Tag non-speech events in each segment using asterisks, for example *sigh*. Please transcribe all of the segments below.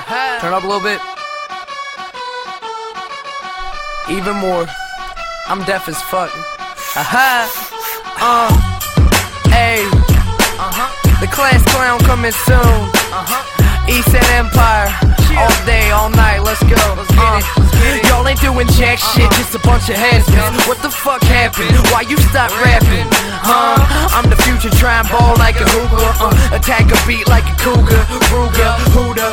*laughs* Turn up a little bit. Even more. I'm deaf as fuck. Aha. Uh. Hey. Uh huh. The class clown coming soon. Uh huh. East End Empire. All day, all night. Let's go. Let's get it. Y'all ain't doing jack shit, just a bunch of heads. What the fuck happened? Why you stop rapping? Huh? I'm the future, try and ball like a hooper. Uh, attack a beat like a cougar. Ruger, hooter,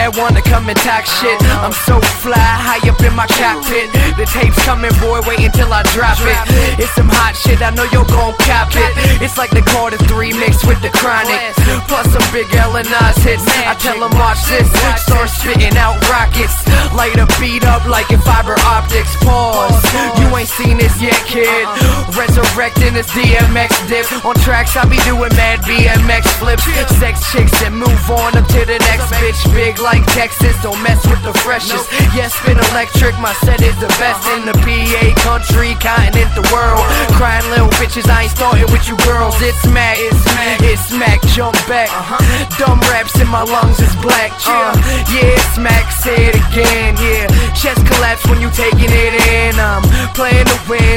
that wanna come and talk shit. I'm so fly, high up in my cockpit. The tape's coming, boy, wait until I drop it. It's some hot shit, I know you're gon' cop it. It's like the Carter 3 mixed with the chronic. Plus some big L and Nas hits. I tell them watch this, start spitting out rockets. Light a beat up like in fiber optics. Pause. You ain't seen this yet, kid. Resurrecting this DMX dip. On tracks, I be doing mad BMX flips. Sex chicks and move on up to the next bitch. Big like Texas, don't mess with the freshest. Yes, spin electric, my set is the best in the PA country, continent, the world. Crying little bitches, I ain't starting with you girls. It's Mac, it's Mac, it's Mac, jump back. Dumb raps in my lungs is black. Uh, yeah, it's Mac, say it again, yeah. Chest collapse when you taking it in. I'm playing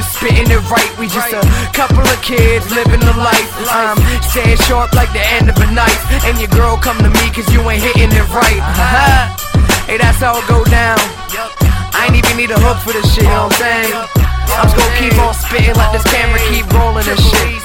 win, spitting it right. We just a couple of kids living the life. I'm staying sharp like the end of a knife. And your girl come to me cause you ain't hitting it right. Uh-huh. hey, that's how it go down. I ain't even need a hook for this shit, you know what I'm saying? I'm just gonna keep on spitting like this camera keep rolling and shit.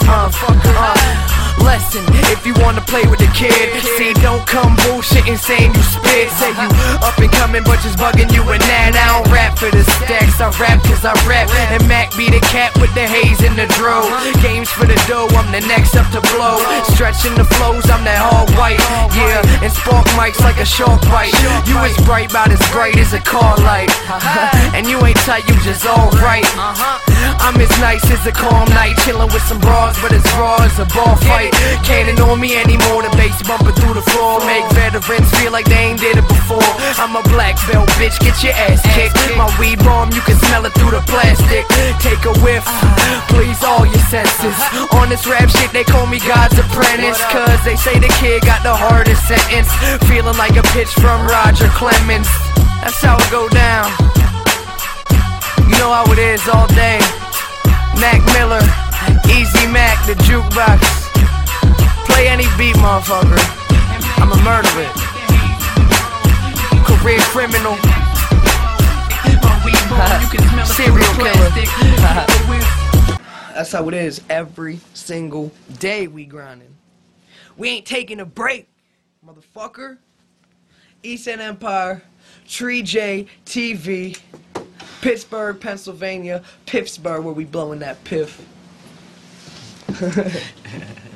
You wanna play with the kid. See, don't come bullshitting saying you spit. Say you up and coming but just bugging you and that. I don't rap for the stacks, I rap cause I rap And Mac be the cat with the haze in the dro Games for the dough, I'm the next up to blow. Stretching the flows, I'm that all white. Yeah, and spark mics like a shark bite. You as bright, about as bright as a car light. *laughs* And you ain't tight, you just alright uh-huh. I'm as nice as a calm night Chilling with some bras, but as raw as a bar fight. Can't ignore me anymore, the bass bumping through the floor. Make veterans feel like they ain't did it before. I'm a black belt, bitch, get your ass kicked. My weed bomb, you can smell it through the plastic. Take a whiff, please all your senses. On this rap shit, they call me God's apprentice. Cause they say the kid got the hardest sentence. Feeling like a pitch from Roger Clemens. That's how it go down. You know how it is all day Mac Miller, Easy Mac, the jukebox. Play any beat, motherfucker. I'ma murder it. Career criminal. *laughs* Serial killer. *laughs* That's how it is every single day we grinding. We ain't taking a break, motherfucker. East End Empire, Tree J TV. Pittsburgh, Pennsylvania, Pittsburgh, where we blowing that piff. *laughs*